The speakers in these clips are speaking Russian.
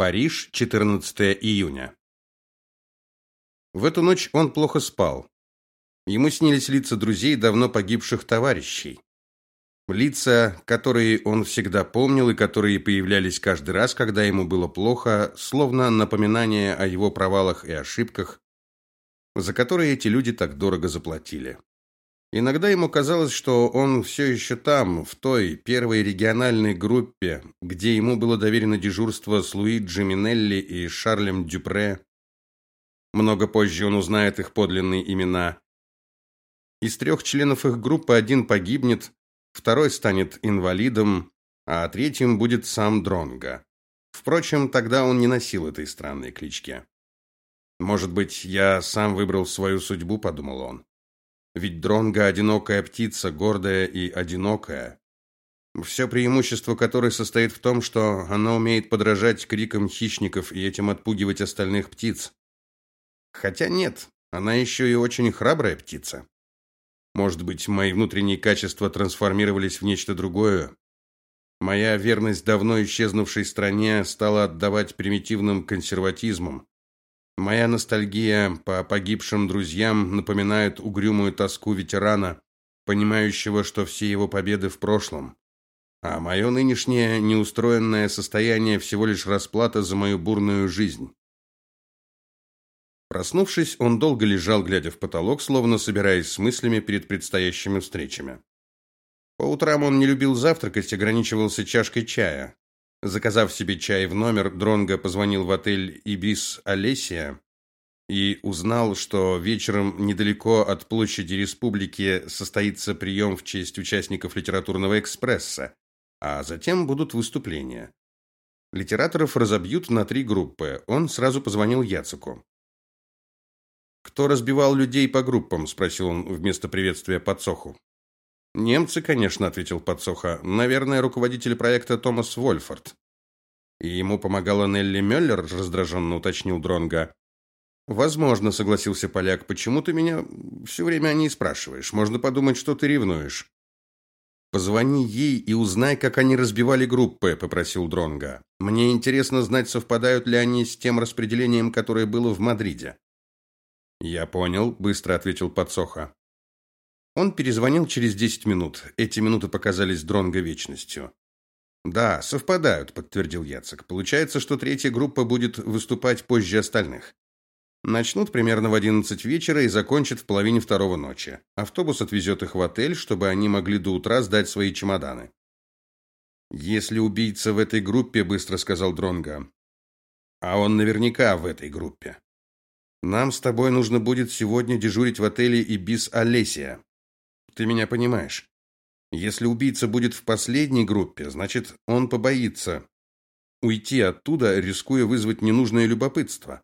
Париж, 14 июня. В эту ночь он плохо спал. Ему снились лица друзей давно погибших товарищей. Лица, которые он всегда помнил и которые появлялись каждый раз, когда ему было плохо, словно напоминание о его провалах и ошибках, за которые эти люди так дорого заплатили. Иногда ему казалось, что он все еще там, в той первой региональной группе, где ему было доверено дежурство с Луиджи Минелли и Шарлем Дюпре. Много позже он узнает их подлинные имена. Из трех членов их группы один погибнет, второй станет инвалидом, а третьим будет сам Дронга. Впрочем, тогда он не носил этой странной клички. Может быть, я сам выбрал свою судьбу, подумал он. Ведь дронга одинокая птица, гордая и одинокая. Все преимущество которой состоит в том, что она умеет подражать крикам хищников и этим отпугивать остальных птиц. Хотя нет, она еще и очень храбрая птица. Может быть, мои внутренние качества трансформировались в нечто другое. Моя верность давно исчезнувшей стране стала отдавать примитивным консерватизмом. Моя ностальгия по погибшим друзьям напоминает угрюмую тоску ветерана, понимающего, что все его победы в прошлом. А мое нынешнее неустроенное состояние всего лишь расплата за мою бурную жизнь. Проснувшись, он долго лежал, глядя в потолок, словно собираясь с мыслями перед предстоящими встречами. По утрам он не любил завтракать, ограничивался чашкой чая. Заказав себе чай в номер, Дронго позвонил в отель Ибис Олесия и узнал, что вечером недалеко от площади Республики состоится прием в честь участников литературного экспресса, а затем будут выступления. Литераторов разобьют на три группы. Он сразу позвонил Яцеку. Кто разбивал людей по группам, спросил он вместо приветствия Подсоху. Немцы, конечно, ответил Подсоха. Наверное, руководитель проекта Томас Вольфорд. И ему помогала Нелли Мюллер, раздраженно уточнил Дронга. Возможно, согласился поляк. Почему ты меня все время о ней спрашиваешь? Можно подумать, что ты ревнуешь. Позвони ей и узнай, как они разбивали группы, попросил Дронга. Мне интересно знать, совпадают ли они с тем распределением, которое было в Мадриде. Я понял, быстро ответил Подсоха. Он перезвонил через 10 минут. Эти минуты показались Дронго вечностью. Да, совпадают, подтвердил Яцек. Получается, что третья группа будет выступать позже остальных. Начнут примерно в 11 вечера и закончат в половине второго ночи. Автобус отвезет их в отель, чтобы они могли до утра сдать свои чемоданы. Если убийца в этой группе, быстро сказал Дронга. А он наверняка в этой группе. Нам с тобой нужно будет сегодня дежурить в отеле Ибис Олесия. Ты меня понимаешь? Если убийца будет в последней группе, значит, он побоится уйти оттуда, рискуя вызвать ненужное любопытство.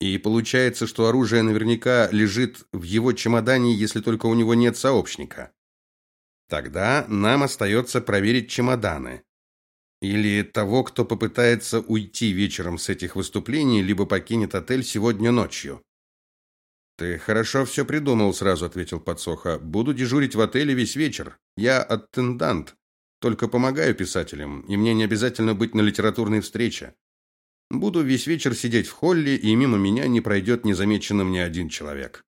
И получается, что оружие наверняка лежит в его чемодане, если только у него нет сообщника. Тогда нам остается проверить чемоданы. Или того, кто попытается уйти вечером с этих выступлений, либо покинет отель сегодня ночью. Ты хорошо все придумал, сразу ответил Подсоха. Буду дежурить в отеле весь вечер. Я аттендант, только помогаю писателям, и мне не обязательно быть на литературной встрече. Буду весь вечер сидеть в холле, и мимо меня не пройдет незамеченным ни один человек.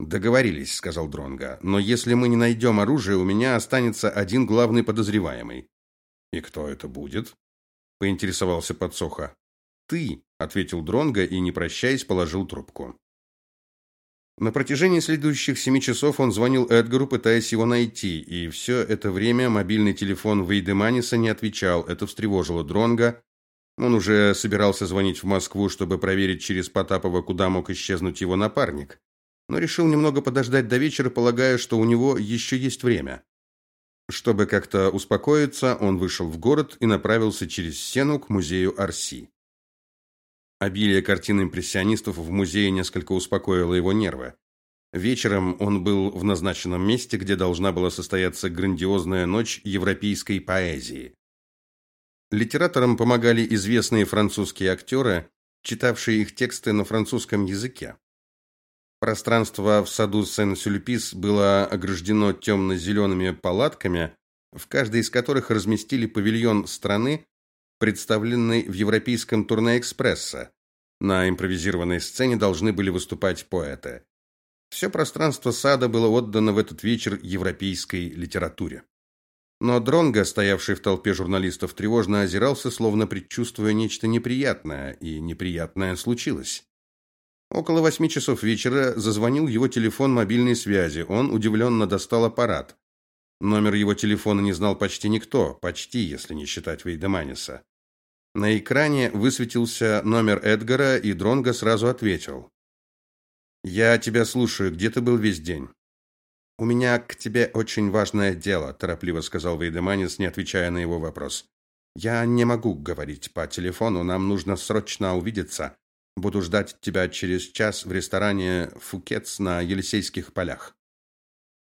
Договорились, сказал Дронга. Но если мы не найдем оружие, у меня останется один главный подозреваемый. И кто это будет? поинтересовался Подсоха. Ты, ответил Дронга и не прощаясь положил трубку. На протяжении следующих семи часов он звонил Эдгару, пытаясь его найти, и все это время мобильный телефон Вейдеманиса не отвечал. Это встревожило Дронга. Он уже собирался звонить в Москву, чтобы проверить через Потапова, куда мог исчезнуть его напарник, но решил немного подождать до вечера, полагая, что у него еще есть время. Чтобы как-то успокоиться, он вышел в город и направился через Сену к музею Арси. Обилие картин импрессионистов в музее несколько успокоило его нервы. Вечером он был в назначенном месте, где должна была состояться грандиозная ночь европейской поэзии. Литераторам помогали известные французские актеры, читавшие их тексты на французском языке. Пространство в саду Сен-Сюльпис было ограждено темно зелеными палатками, в каждой из которых разместили павильон страны, представленной в европейском турне Экспресса. На импровизированной сцене должны были выступать поэты. Все пространство сада было отдано в этот вечер европейской литературе. Но Дронго, стоявший в толпе журналистов, тревожно озирался, словно предчувствуя нечто неприятное, и неприятное случилось. Около восьми часов вечера зазвонил его телефон мобильной связи. Он удивленно достал аппарат. Номер его телефона не знал почти никто, почти, если не считать Вейдеманиса. На экране высветился номер Эдгара, и Дронго сразу ответил. «Я тебя слушаю. Где ты был весь день?» «У меня к тебе очень важное дело», – торопливо сказал Вейдеманис, не отвечая на его вопрос. «Я не могу говорить по телефону. Нам нужно срочно увидеться. Буду ждать тебя через час в ресторане «Фукетс» на Елисейских полях».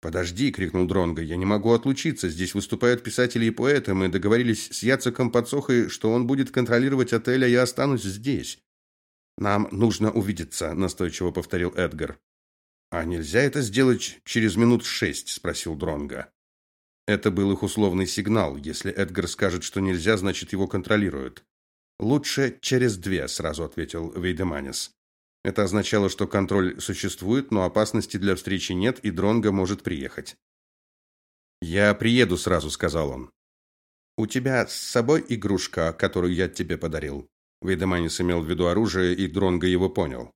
«Подожди!» — крикнул Дронго. «Я не могу отлучиться. Здесь выступают писатели и поэты. Мы договорились с Яцеком Подсохой, что он будет контролировать отель, а я останусь здесь». «Нам нужно увидеться», — настойчиво повторил Эдгар. «А нельзя это сделать через минут шесть?» — спросил Дронго. Это был их условный сигнал. Если Эдгар скажет, что нельзя, значит, его контролируют. «Лучше через две», — сразу ответил Вейдеманис. Это означало, что контроль существует, но опасности для встречи нет, и Дронго может приехать. «Я приеду сразу», — сказал он. «У тебя с собой игрушка, которую я тебе подарил?» Вейдеманис имел в виду оружие, и Дронго его понял.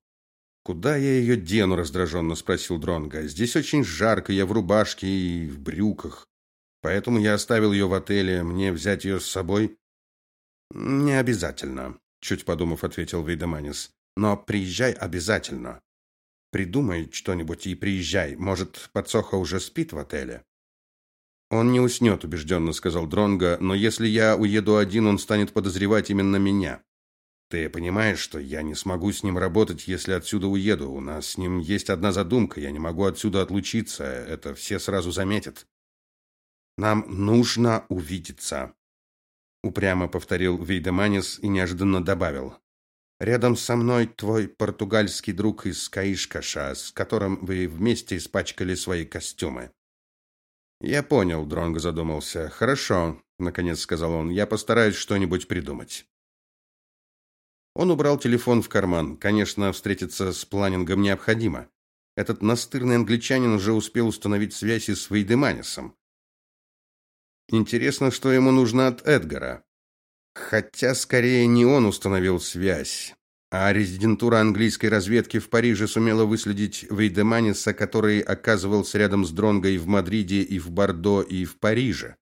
«Куда я ее дену?» – раздраженно спросил Дронго. «Здесь очень жарко, я в рубашке и в брюках. Поэтому я оставил ее в отеле. Мне взять ее с собой?» «Не обязательно», – чуть подумав, ответил Вейдеманис. Но приезжай обязательно. Придумай что-нибудь и приезжай. Может, подсоха уже спит в отеле? Он не уснет, убежденно сказал Дронга, но если я уеду один, он станет подозревать именно меня. Ты понимаешь, что я не смогу с ним работать, если отсюда уеду. У нас с ним есть одна задумка, я не могу отсюда отлучиться, это все сразу заметят. Нам нужно увидеться, упрямо повторил Вейдеманис и неожиданно добавил: Рядом со мной твой португальский друг из Каишкаша, с которым вы вместе испачкали свои костюмы. Я понял, Дронго задумался. Хорошо, наконец сказал он. Я постараюсь что-нибудь придумать. Он убрал телефон в карман. Конечно, встретиться с планингом необходимо. Этот настырный англичанин уже успел установить связь с Вейдеманисом. Интересно, что ему нужно от Эдгара. Хотя скорее не он установил связь, а резидентура английской разведки в Париже сумела выследить Вейдеманиса, который оказывался рядом с Дронго и в Мадриде, и в Бордо, и в Париже.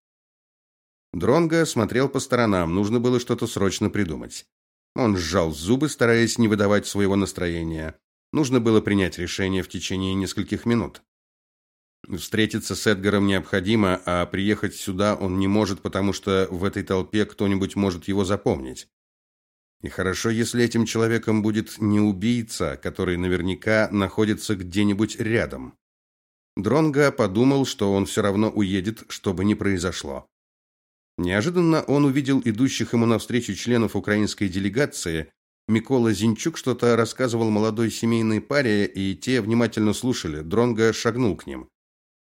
Дронго смотрел по сторонам, нужно было что-то срочно придумать. Он сжал зубы, стараясь не выдавать своего настроения. Нужно было принять решение в течение нескольких минут. Встретиться с Эдгаром необходимо, а приехать сюда он не может, потому что в этой толпе кто-нибудь может его запомнить. И хорошо, если этим человеком будет не убийца, который наверняка находится где-нибудь рядом. Дронга подумал, что он все равно уедет, что бы ни произошло. Неожиданно он увидел идущих ему навстречу членов украинской делегации. Микола Зинчук что-то рассказывал молодой семейной паре, и те внимательно слушали. Дронга шагнул к ним.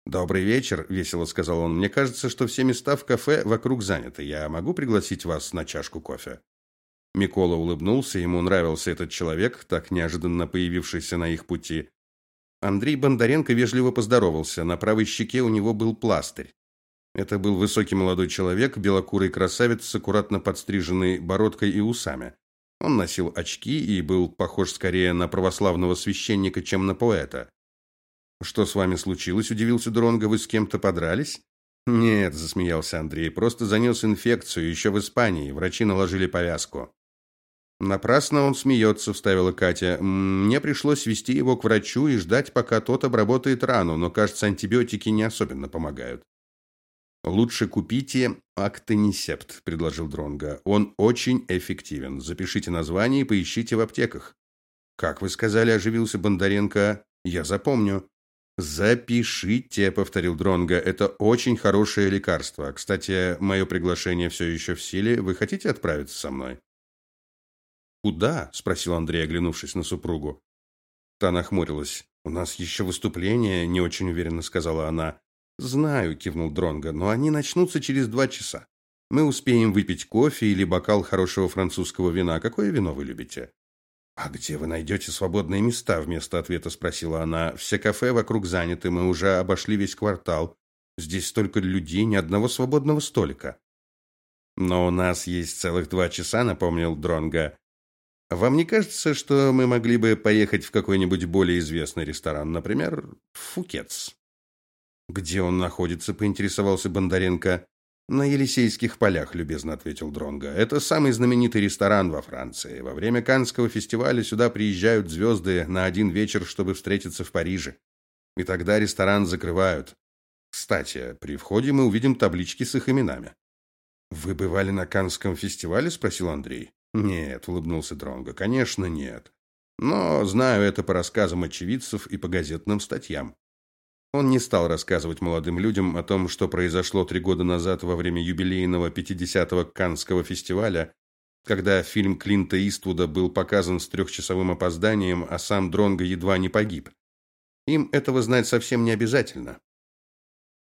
Добрый вечер, весело сказал он. Мне кажется, что все места в кафе вокруг заняты. Я могу пригласить вас на чашку кофе. Микола улыбнулся, ему нравился этот человек, так неожиданно появившийся на их пути. Андрей Бондаренко вежливо поздоровался. На правой щеке у него был пластырь. Это был высокий молодой человек, белокурый красавец с аккуратно подстриженной бородкой и усами. Он носил очки и был похож скорее на православного священника, чем на поэта. Что с вами случилось? удивился Дронго. Вы с кем-то подрались? Нет, засмеялся Андрей. Просто занес инфекцию еще в Испании. Врачи наложили повязку. Напрасно он смеется», — вставила Катя. Мне пришлось вести его к врачу и ждать, пока тот обработает рану, но, кажется, антибиотики не особенно помогают. Лучше купите Актонисепт, предложил Дронга. Он очень эффективен. Запишите название и поищите в аптеках. Как вы сказали, оживился Бондаренко. Я запомню. Запишите, повторил Дронга. Это очень хорошее лекарство. Кстати, мое приглашение все еще в силе. Вы хотите отправиться со мной? Куда? спросил Андрей, оглянувшись на супругу. Та нахмурилась. У нас еще выступление, не очень уверенно сказала она. Знаю, кивнул Дронга, но они начнутся через два часа. Мы успеем выпить кофе или бокал хорошего французского вина. Какое вино вы любите? А где вы найдете свободные места? вместо ответа спросила она. Все кафе вокруг заняты, мы уже обошли весь квартал. Здесь столько людей, ни одного свободного столика. Но у нас есть целых два часа, напомнил Дронга. Вам не кажется, что мы могли бы поехать в какой-нибудь более известный ресторан, например, в Фукетс? Где он находится, поинтересовался Бондаренко. На Елисейских полях, любезно ответил Дронга. Это самый знаменитый ресторан во Франции. Во время Каннского фестиваля сюда приезжают звезды на один вечер, чтобы встретиться в Париже. И тогда ресторан закрывают. Кстати, при входе мы увидим таблички с их именами. Вы бывали на Каннском фестивале, спросил Андрей. Нет, улыбнулся Дронго. Конечно, нет. Но знаю это по рассказам очевидцев и по газетным статьям. Он не стал рассказывать молодым людям о том, что произошло три года назад во время юбилейного 50-го Каннского фестиваля, когда фильм Клинта Иствуда был показан с трехчасовым опозданием, а сам Дронго едва не погиб. Им этого знать совсем не обязательно.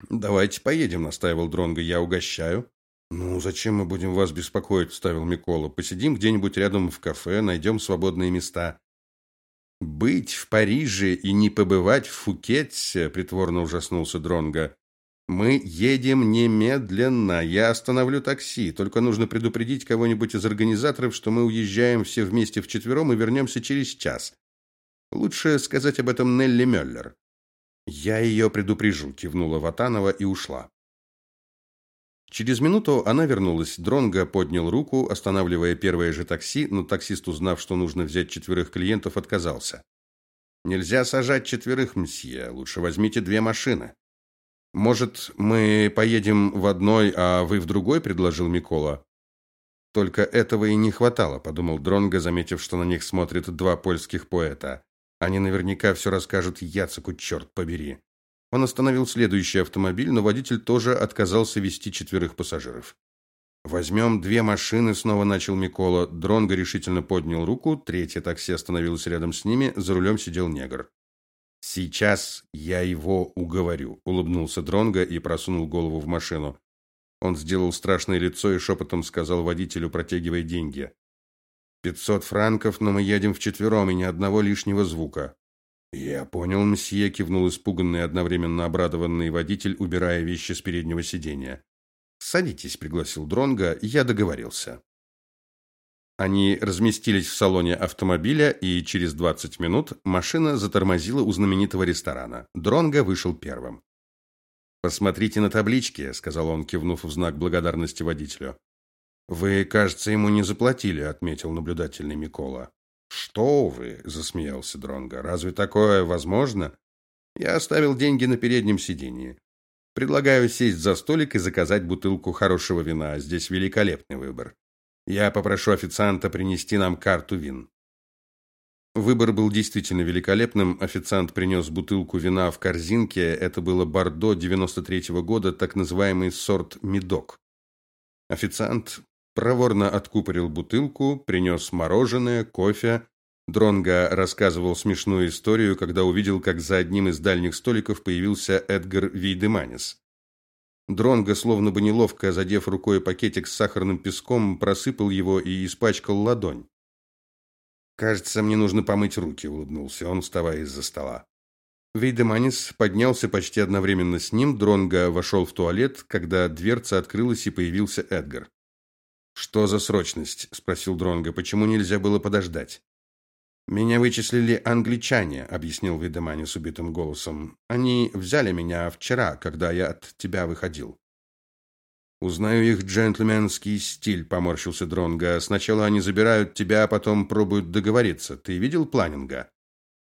Давайте поедем, настаивал Дронго. Я угощаю. Ну, зачем мы будем вас беспокоить, вставил Микола. Посидим где-нибудь рядом в кафе, найдем свободные места. Быть в Париже и не побывать в Фукетте, притворно ужаснулся Дронга. Мы едем немедленно. Я остановлю такси. Только нужно предупредить кого-нибудь из организаторов, что мы уезжаем все вместе вчетвером и вернемся через час. Лучше сказать об этом Нелли Мюллер. Я ее предупрежу, кивнула Ватанова и ушла. Через минуту она вернулась. Дронго поднял руку, останавливая первое же такси, но таксист, узнав, что нужно взять четверых клиентов, отказался. Нельзя сажать четверых, мсье. Лучше возьмите две машины. Может, мы поедем в одной, а вы в другой, предложил Микола. Только этого и не хватало, подумал Дронго, заметив, что на них смотрят два польских поэта. Они наверняка все расскажут Яцеку, черт побери. Он остановил следующий автомобиль, но водитель тоже отказался вести четверых пассажиров. Возьмем две машины, снова начал Микола. Дронго решительно поднял руку, третье такси остановилось рядом с ними, за рулем сидел негр. Сейчас я его уговорю, улыбнулся Дронго и просунул голову в машину. Он сделал страшное лицо и шепотом сказал водителю, протягивая деньги. «Пятьсот франков, но мы едем вчетвером и ни одного лишнего звука. Я понял, мсье, кивнул испуганный одновременно обрадованный водитель, убирая вещи с переднего сиденья. Садитесь, пригласил Дронга, я договорился. Они разместились в салоне автомобиля, и через 20 минут машина затормозила у знаменитого ресторана. Дронга вышел первым. Посмотрите на таблички, сказал он, кивнув в знак благодарности водителю. Вы, кажется, ему не заплатили, отметил наблюдательный Микола. Что вы, засмеялся Дронга. Разве такое возможно? Я оставил деньги на переднем сиденье. Предлагаю сесть за столик и заказать бутылку хорошего вина. Здесь великолепный выбор. Я попрошу официанта принести нам карту вин. Выбор был действительно великолепным. Официант принес бутылку вина в корзинке. Это было бордо 93-го года, так называемый сорт медок. Официант проворно откупорил бутылку, принес мороженое, кофе. Дронга рассказывал смешную историю, когда увидел, как за одним из дальних столиков появился Эдгар Вейдеманис. Дронга, словно бы неловко задев рукой пакетик с сахарным песком, просыпал его и испачкал ладонь. Кажется, мне нужно помыть руки, улыбнулся он, вставая из-за стола. Вейдеманис поднялся почти одновременно с ним. Дронга вошел в туалет, когда дверца открылась и появился Эдгар. Что за срочность? спросил Дронго. Почему нельзя было подождать? Меня вычислили англичане, объяснил Видемани с убитым голосом. Они взяли меня вчера, когда я от тебя выходил. Узнаю их джентльменский стиль, поморщился Дронго. Сначала они забирают тебя, а потом пробуют договориться. Ты видел Планинга?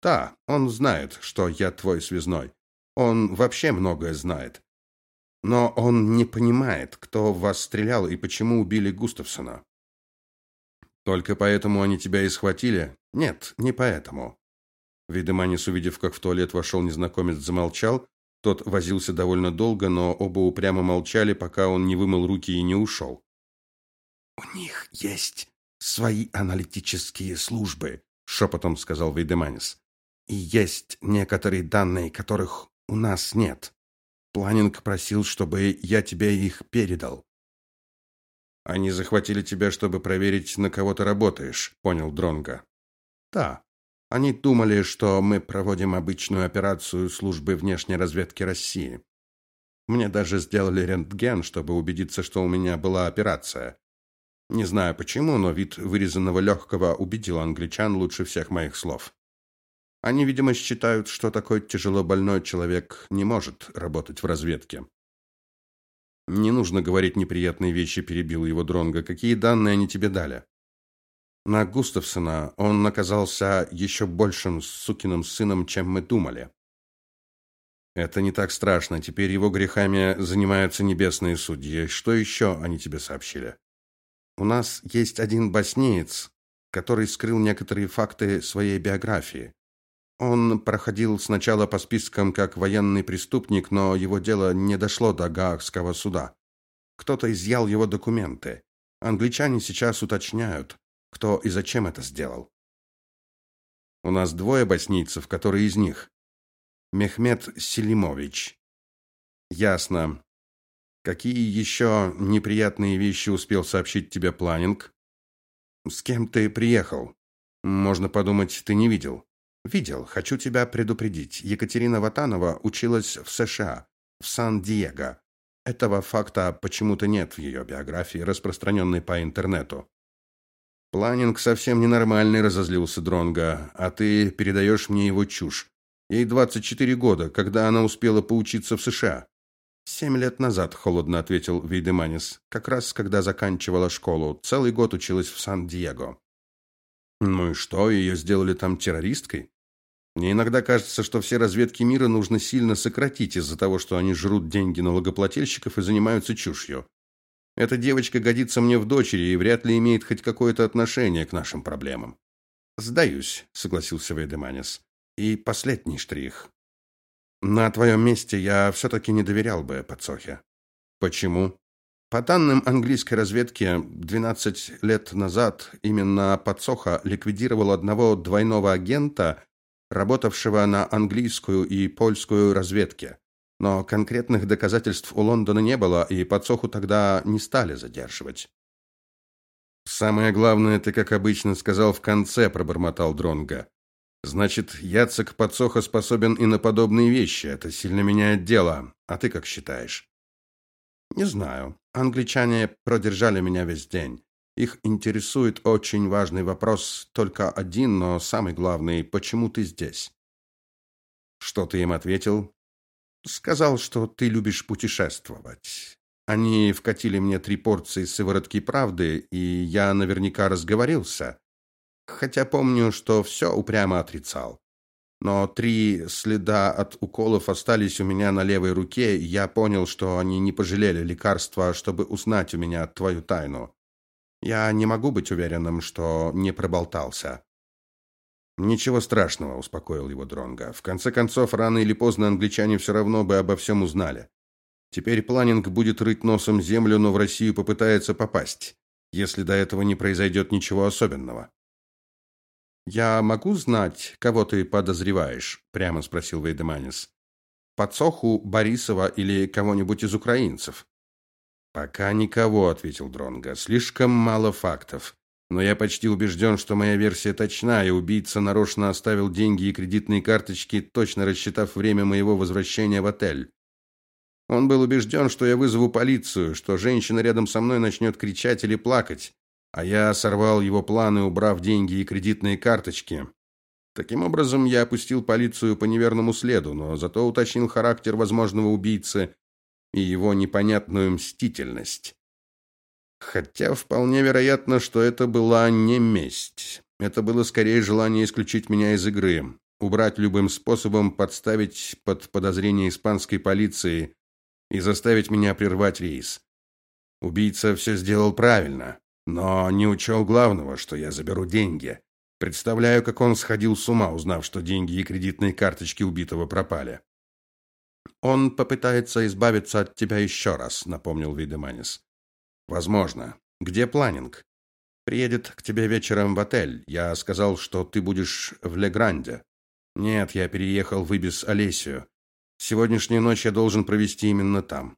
Да, он знает, что я твой связной. Он вообще многое знает. Но он не понимает, кто в вас стрелял и почему убили Густавсона. Только поэтому они тебя и схватили? Нет, не поэтому. Видеманис, увидев, как в туалет вошел незнакомец, замолчал. Тот возился довольно долго, но оба упрямо молчали, пока он не вымыл руки и не ушел. У них есть свои аналитические службы, шепотом сказал Видеманис. И есть некоторые данные, которых у нас нет. Планинг просил, чтобы я тебе их передал. Они захватили тебя, чтобы проверить, на кого ты работаешь, понял Дронга. Да. Они думали, что мы проводим обычную операцию службы внешней разведки России. Мне даже сделали рентген, чтобы убедиться, что у меня была операция. Не знаю почему, но вид вырезанного легкого убедил англичан лучше всех моих слов. Они, видимо, считают, что такой тяжело больной человек не может работать в разведке. Не нужно говорить неприятные вещи, перебил его Дронга. Какие данные они тебе дали? На Густавсона он оказался еще большим сукиным сыном, чем мы думали. Это не так страшно. Теперь его грехами занимаются небесные судьи. Что еще они тебе сообщили? У нас есть один боснеец, который скрыл некоторые факты своей биографии. Он проходил сначала по спискам как военный преступник, но его дело не дошло до Гаагского суда. Кто-то изъял его документы. Англичане сейчас уточняют, кто и зачем это сделал. У нас двое боснийцев, который из них? Мехмед Селимович. Ясно. Какие еще неприятные вещи успел сообщить тебе Планинг? С кем ты приехал? Можно подумать, ты не видел. Видел. Хочу тебя предупредить. Екатерина Ватанова училась в США, в Сан-Диего. Этого факта почему-то нет в ее биографии, распространенной по интернету. Планинг совсем ненормальный, разозлился Дронга, а ты передаешь мне его чушь. Ей 24 года, когда она успела поучиться в США. «Семь лет назад, холодно ответил Вейдеманис. Как раз когда заканчивала школу, целый год училась в Сан-Диего. Ну и что, ее сделали там террористкой? Мне иногда кажется, что все разведки мира нужно сильно сократить из-за того, что они жрут деньги налогоплательщиков и занимаются чушью. Эта девочка годится мне в дочери и вряд ли имеет хоть какое-то отношение к нашим проблемам. Сдаюсь, согласился Вейдеманис. И последний штрих. На твоем месте я все таки не доверял бы Подсохе. Почему? По данным английской разведки, 12 лет назад именно Подсоха ликвидировал одного двойного агента, работавшего на английскую и польскую разведки. Но конкретных доказательств у Лондона не было, и Подсоху тогда не стали задерживать. Самое главное ты, как обычно, сказал в конце, пробормотал Дронга. Значит, Яцек Подсоха способен и на подобные вещи. Это сильно меняет дело. А ты как считаешь? Не знаю. Англичане продержали меня весь день. Их интересует очень важный вопрос, только один, но самый главный почему ты здесь? Что ты им ответил? Сказал, что ты любишь путешествовать. Они вкатили мне три порции сыворотки правды, и я наверняка разговорился. Хотя помню, что все упрямо отрицал но три следа от уколов остались у меня на левой руке, и я понял, что они не пожалели лекарства, чтобы узнать у меня твою тайну. Я не могу быть уверенным, что не проболтался. Ничего страшного, успокоил его Дронга. В конце концов, рано или поздно англичане все равно бы обо всем узнали. Теперь Планинг будет рыть носом землю, но в Россию попытается попасть, если до этого не произойдет ничего особенного. Я могу знать, кого ты подозреваешь? прямо спросил Вейдеманис. Подсоху, Борисова или кого-нибудь из украинцев? Пока никого, ответил Дронга. Слишком мало фактов. Но я почти убежден, что моя версия точна, и убийца нарочно оставил деньги и кредитные карточки, точно рассчитав время моего возвращения в отель. Он был убежден, что я вызову полицию, что женщина рядом со мной начнет кричать или плакать, а я сорвал его планы, убрав деньги и кредитные карточки. Таким образом, я опустил полицию по неверному следу, но зато уточнил характер возможного убийцы и его непонятную мстительность. Хотя вполне вероятно, что это была не месть. Это было скорее желание исключить меня из игры, убрать любым способом, подставить под подозрение испанской полиции и заставить меня прервать рейс. Убийца все сделал правильно но не учел главного, что я заберу деньги. Представляю, как он сходил с ума, узнав, что деньги и кредитные карточки убитого пропали. Он попытается избавиться от тебя еще раз, напомнил Видеманис. Возможно. Где планинг? Приедет к тебе вечером в отель. Я сказал, что ты будешь в Легранде. Нет, я переехал в Ибис Олесию. Сегодняшнюю ночь я должен провести именно там.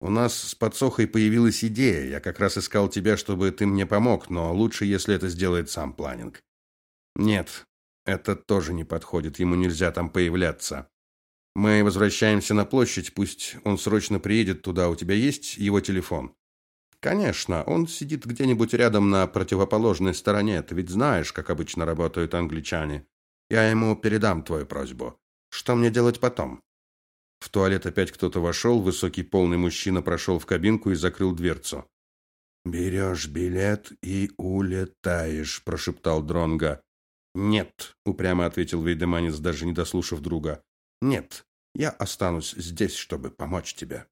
У нас с подсохой появилась идея. Я как раз искал тебя, чтобы ты мне помог, но лучше, если это сделает сам планинг. Нет, это тоже не подходит. Ему нельзя там появляться. Мы возвращаемся на площадь, пусть он срочно приедет туда. У тебя есть его телефон? Конечно, он сидит где-нибудь рядом на противоположной стороне. Ты ведь знаешь, как обычно работают англичане. Я ему передам твою просьбу. Что мне делать потом? В туалет опять кто-то вошел, высокий полный мужчина прошел в кабинку и закрыл дверцу. «Берешь билет и улетаешь», – прошептал Дронга. «Нет», – упрямо ответил Вейдеманец, даже не дослушав друга. «Нет, я останусь здесь, чтобы помочь тебе».